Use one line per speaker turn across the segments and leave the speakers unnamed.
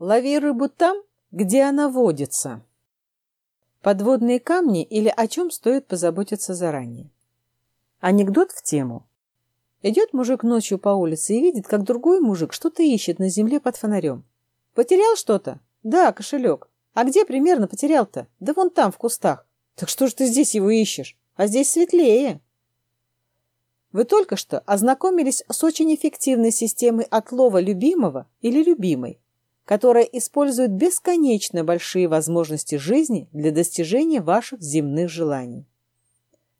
Лови рыбу там, где она водится. Подводные камни или о чем стоит позаботиться заранее. Анекдот в тему. Идет мужик ночью по улице и видит, как другой мужик что-то ищет на земле под фонарем. Потерял что-то? Да, кошелек. А где примерно потерял-то? Да вон там, в кустах. Так что же ты здесь его ищешь? А здесь светлее. Вы только что ознакомились с очень эффективной системой отлова любимого или любимой, которая использует бесконечно большие возможности жизни для достижения ваших земных желаний.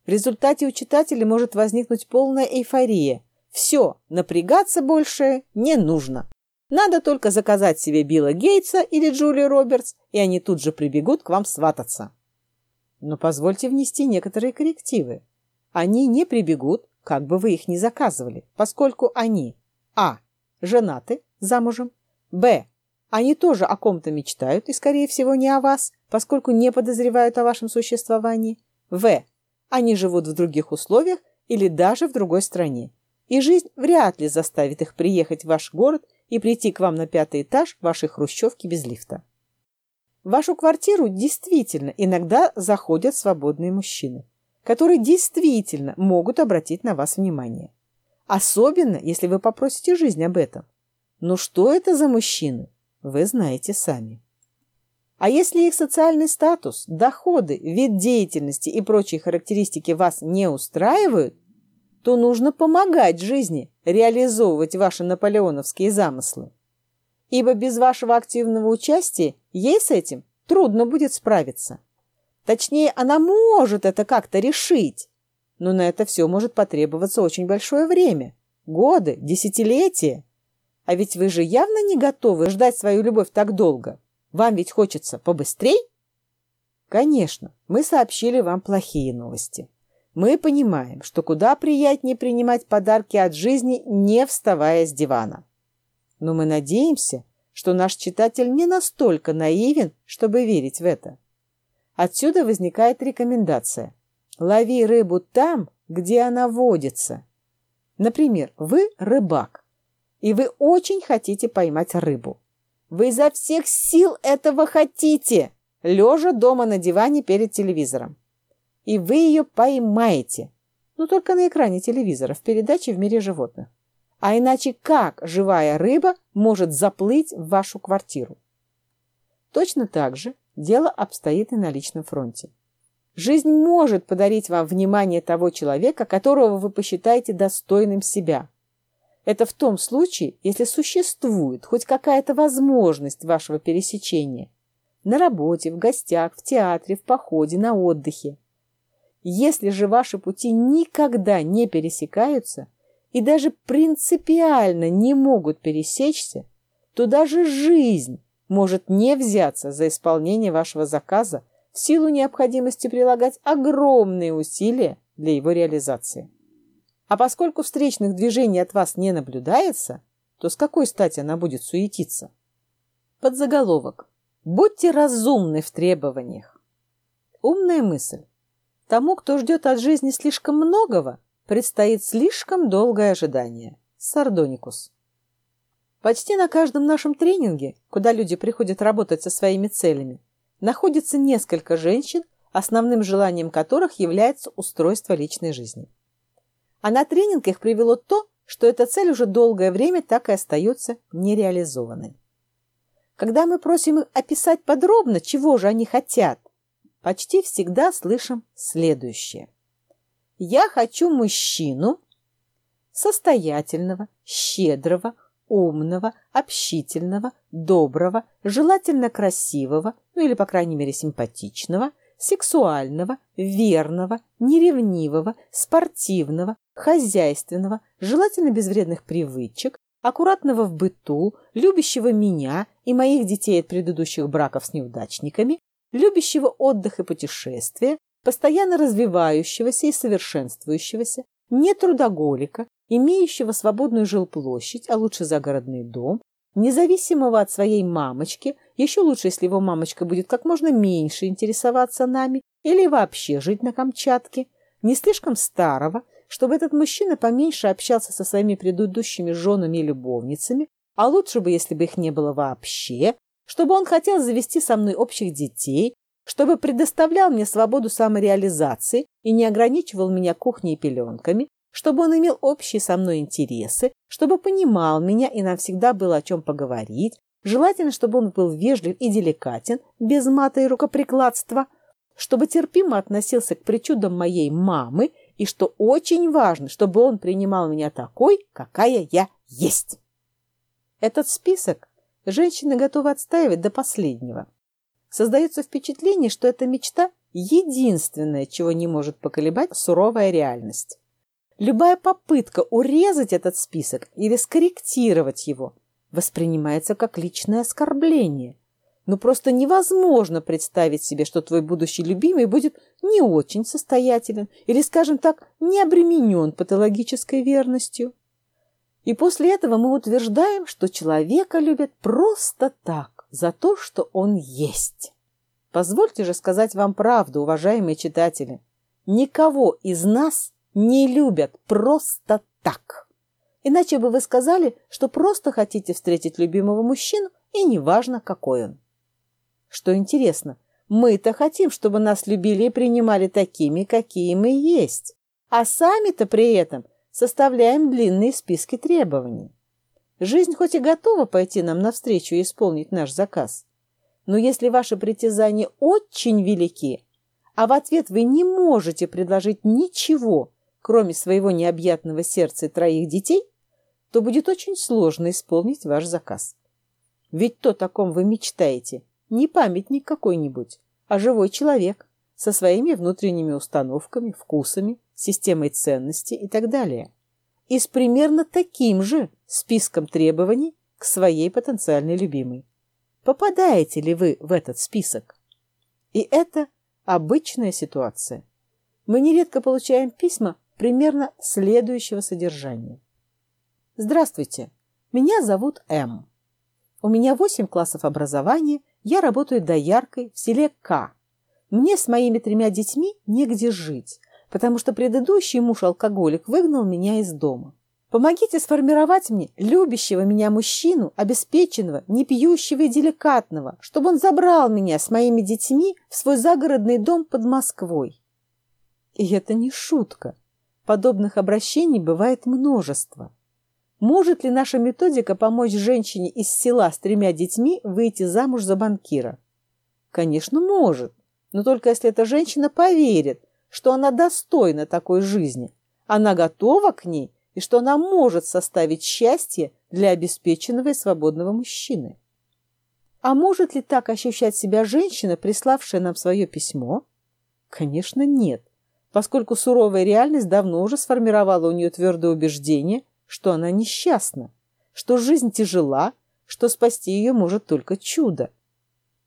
В результате у читателя может возникнуть полная эйфория. Все, напрягаться больше не нужно. Надо только заказать себе Билла Гейтса или Джулию Робертс, и они тут же прибегут к вам свататься. Но позвольте внести некоторые коррективы. Они не прибегут, как бы вы их ни заказывали, поскольку они а. женаты, замужем, б. Они тоже о ком-то мечтают и, скорее всего, не о вас, поскольку не подозревают о вашем существовании, в. они живут в других условиях или даже в другой стране, и жизнь вряд ли заставит их приехать в ваш город и прийти к вам на пятый этаж вашей хрущевки без лифта. Вашу квартиру действительно иногда заходят свободные мужчины которые действительно могут обратить на вас внимание. Особенно, если вы попросите жизнь об этом. Но что это за мужчины, вы знаете сами. А если их социальный статус, доходы, вид деятельности и прочие характеристики вас не устраивают, то нужно помогать жизни реализовывать ваши наполеоновские замыслы. Ибо без вашего активного участия ей с этим трудно будет справиться. Точнее, она может это как-то решить. Но на это все может потребоваться очень большое время. Годы, десятилетия. А ведь вы же явно не готовы ждать свою любовь так долго. Вам ведь хочется побыстрей? Конечно, мы сообщили вам плохие новости. Мы понимаем, что куда приятнее принимать подарки от жизни, не вставая с дивана. Но мы надеемся, что наш читатель не настолько наивен, чтобы верить в это. Отсюда возникает рекомендация. Лови рыбу там, где она водится. Например, вы рыбак, и вы очень хотите поймать рыбу. Вы изо всех сил этого хотите, лежа дома на диване перед телевизором. И вы ее поймаете, но только на экране телевизора в передаче «В мире животных». А иначе как живая рыба может заплыть в вашу квартиру? Точно так же дело обстоит и на личном фронте. Жизнь может подарить вам внимание того человека, которого вы посчитаете достойным себя. Это в том случае, если существует хоть какая-то возможность вашего пересечения. На работе, в гостях, в театре, в походе, на отдыхе. Если же ваши пути никогда не пересекаются и даже принципиально не могут пересечься, то даже жизнь может не взяться за исполнение вашего заказа в силу необходимости прилагать огромные усилия для его реализации. А поскольку встречных движений от вас не наблюдается, то с какой стати она будет суетиться? Подзаголовок. Будьте разумны в требованиях. Умная мысль. Тому, кто ждет от жизни слишком многого, предстоит слишком долгое ожидание. Сардоникус. Почти на каждом нашем тренинге, куда люди приходят работать со своими целями, находится несколько женщин, основным желанием которых является устройство личной жизни. А на тренинг их привело то, что эта цель уже долгое время так и остается нереализованной. Когда мы просим их описать подробно, чего же они хотят, почти всегда слышим следующее. Я хочу мужчину состоятельного, щедрого, умного, общительного, доброго, желательно красивого, ну или, по крайней мере, симпатичного, сексуального, верного, неревнивого, спортивного, хозяйственного, желательно без вредных привычек, аккуратного в быту, любящего меня и моих детей от предыдущих браков с неудачниками, любящего отдых и путешествия, постоянно развивающегося и совершенствующегося, не трудоголика, имеющего свободную жилплощадь, а лучше загородный дом, независимого от своей мамочки, еще лучше, если его мамочка будет как можно меньше интересоваться нами или вообще жить на Камчатке, не слишком старого, чтобы этот мужчина поменьше общался со своими предыдущими женами и любовницами, а лучше бы, если бы их не было вообще, чтобы он хотел завести со мной общих детей, чтобы предоставлял мне свободу самореализации и не ограничивал меня кухней и пеленками, чтобы он имел общие со мной интересы, чтобы понимал меня и нам всегда было о чем поговорить, желательно, чтобы он был вежлив и деликатен, без мата и рукоприкладства, чтобы терпимо относился к причудам моей мамы и, что очень важно, чтобы он принимал меня такой, какая я есть. Этот список женщины готовы отстаивать до последнего. Создается впечатление, что эта мечта – единственное, чего не может поколебать суровая реальность. Любая попытка урезать этот список или скорректировать его воспринимается как личное оскорбление. Ну просто невозможно представить себе, что твой будущий любимый будет не очень состоятелен или, скажем так, не обременен патологической верностью. И после этого мы утверждаем, что человека любят просто так, за то, что он есть. Позвольте же сказать вам правду, уважаемые читатели. Никого из нас не любят просто так. Иначе бы вы сказали, что просто хотите встретить любимого мужчину, и неважно, какой он. Что интересно, мы-то хотим, чтобы нас любили и принимали такими, какие мы есть. А сами-то при этом составляем длинные списки требований. Жизнь хоть и готова пойти нам навстречу и исполнить наш заказ, но если ваши притязания очень велики, а в ответ вы не можете предложить ничего, кроме своего необъятного сердца и троих детей, то будет очень сложно исполнить ваш заказ. Ведь то, о ком вы мечтаете, не памятник какой-нибудь, а живой человек со своими внутренними установками, вкусами, системой ценностей и так далее. И с примерно таким же списком требований к своей потенциальной любимой. Попадаете ли вы в этот список? И это обычная ситуация. Мы нередко получаем письма примерно следующего содержания. Здравствуйте, меня зовут М. У меня 8 классов образования, я работаю дояркой в селе К. Мне с моими тремя детьми негде жить, потому что предыдущий муж-алкоголик выгнал меня из дома. Помогите сформировать мне любящего меня мужчину, обеспеченного, не пьющего и деликатного, чтобы он забрал меня с моими детьми в свой загородный дом под Москвой. И это не шутка. Подобных обращений бывает множество. Может ли наша методика помочь женщине из села с тремя детьми выйти замуж за банкира? Конечно, может, но только если эта женщина поверит, что она достойна такой жизни, она готова к ней и что она может составить счастье для обеспеченного и свободного мужчины. А может ли так ощущать себя женщина, приславшая нам свое письмо? Конечно, нет поскольку суровая реальность давно уже сформировала у нее твердое убеждение, что она несчастна, что жизнь тяжела, что спасти ее может только чудо.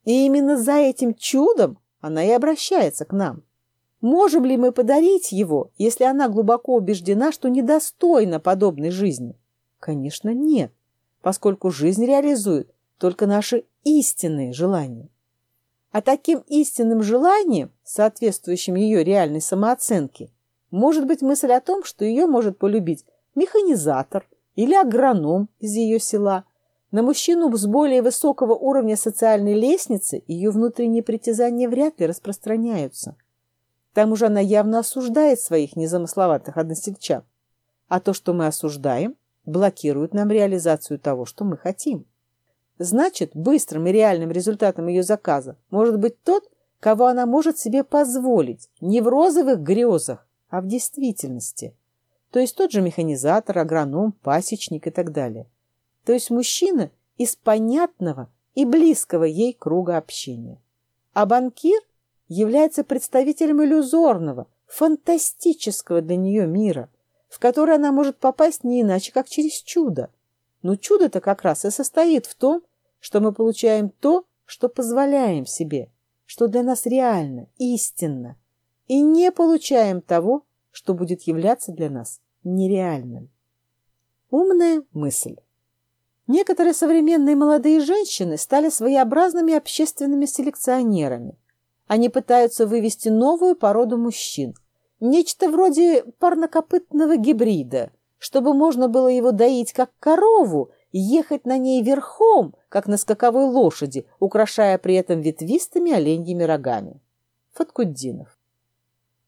И именно за этим чудом она и обращается к нам. Можем ли мы подарить его, если она глубоко убеждена, что недостойна подобной жизни? Конечно, нет, поскольку жизнь реализует только наши истинные желания. А таким истинным желанием, соответствующим ее реальной самооценке, может быть мысль о том, что ее может полюбить механизатор или агроном из ее села. На мужчину с более высокого уровня социальной лестницы ее внутренние притязания вряд ли распространяются. К тому же она явно осуждает своих незамысловатых односельчан. А то, что мы осуждаем, блокирует нам реализацию того, что мы хотим. Значит, быстрым и реальным результатом ее заказа может быть тот, кого она может себе позволить не в розовых грезах, а в действительности. То есть тот же механизатор, агроном, пасечник и так далее. То есть мужчина из понятного и близкого ей круга общения. А банкир является представителем иллюзорного, фантастического для нее мира, в который она может попасть не иначе, как через чудо. Но чудо-то как раз и состоит в том, что мы получаем то, что позволяем себе, что для нас реально, истинно, и не получаем того, что будет являться для нас нереальным. Умная мысль. Некоторые современные молодые женщины стали своеобразными общественными селекционерами. Они пытаются вывести новую породу мужчин, нечто вроде парнокопытного гибрида, чтобы можно было его доить как корову ехать на ней верхом, как на скаковой лошади, украшая при этом ветвистыми оленьими рогами. Фаткуддинов.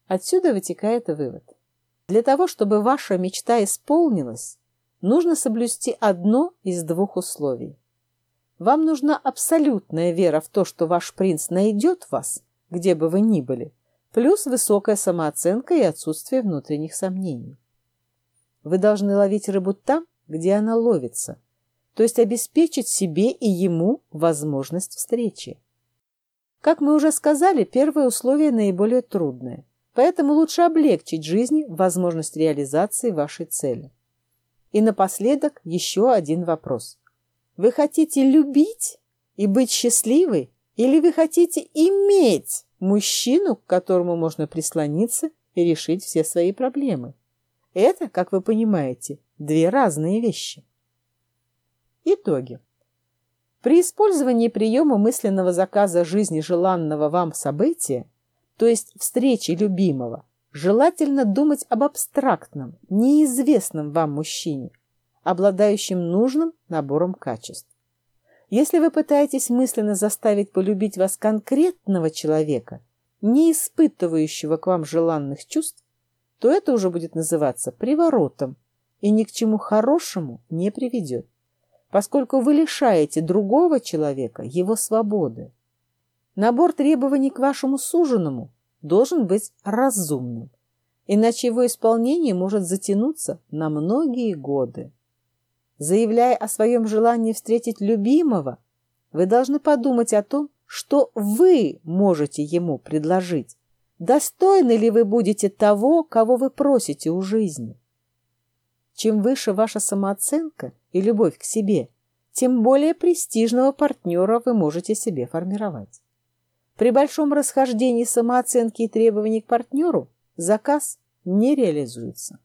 Отсюда вытекает вывод. Для того, чтобы ваша мечта исполнилась, нужно соблюсти одно из двух условий. Вам нужна абсолютная вера в то, что ваш принц найдет вас, где бы вы ни были, плюс высокая самооценка и отсутствие внутренних сомнений. Вы должны ловить рыбу там, где она ловится, то есть обеспечить себе и ему возможность встречи. Как мы уже сказали, первое условие наиболее трудное, поэтому лучше облегчить жизни возможность реализации вашей цели. И напоследок еще один вопрос. Вы хотите любить и быть счастливой, или вы хотите иметь мужчину, к которому можно прислониться и решить все свои проблемы? Это, как вы понимаете, две разные вещи. Итоги. При использовании приема мысленного заказа жизни желанного вам события, то есть встречи любимого, желательно думать об абстрактном, неизвестном вам мужчине, обладающем нужным набором качеств. Если вы пытаетесь мысленно заставить полюбить вас конкретного человека, не испытывающего к вам желанных чувств, то это уже будет называться приворотом и ни к чему хорошему не приведет поскольку вы лишаете другого человека его свободы. Набор требований к вашему суженому должен быть разумным, иначе его исполнение может затянуться на многие годы. Заявляя о своем желании встретить любимого, вы должны подумать о том, что вы можете ему предложить. Достойны ли вы будете того, кого вы просите у жизни? Чем выше ваша самооценка и любовь к себе, тем более престижного партнера вы можете себе формировать. При большом расхождении самооценки и требований к партнеру заказ не реализуется.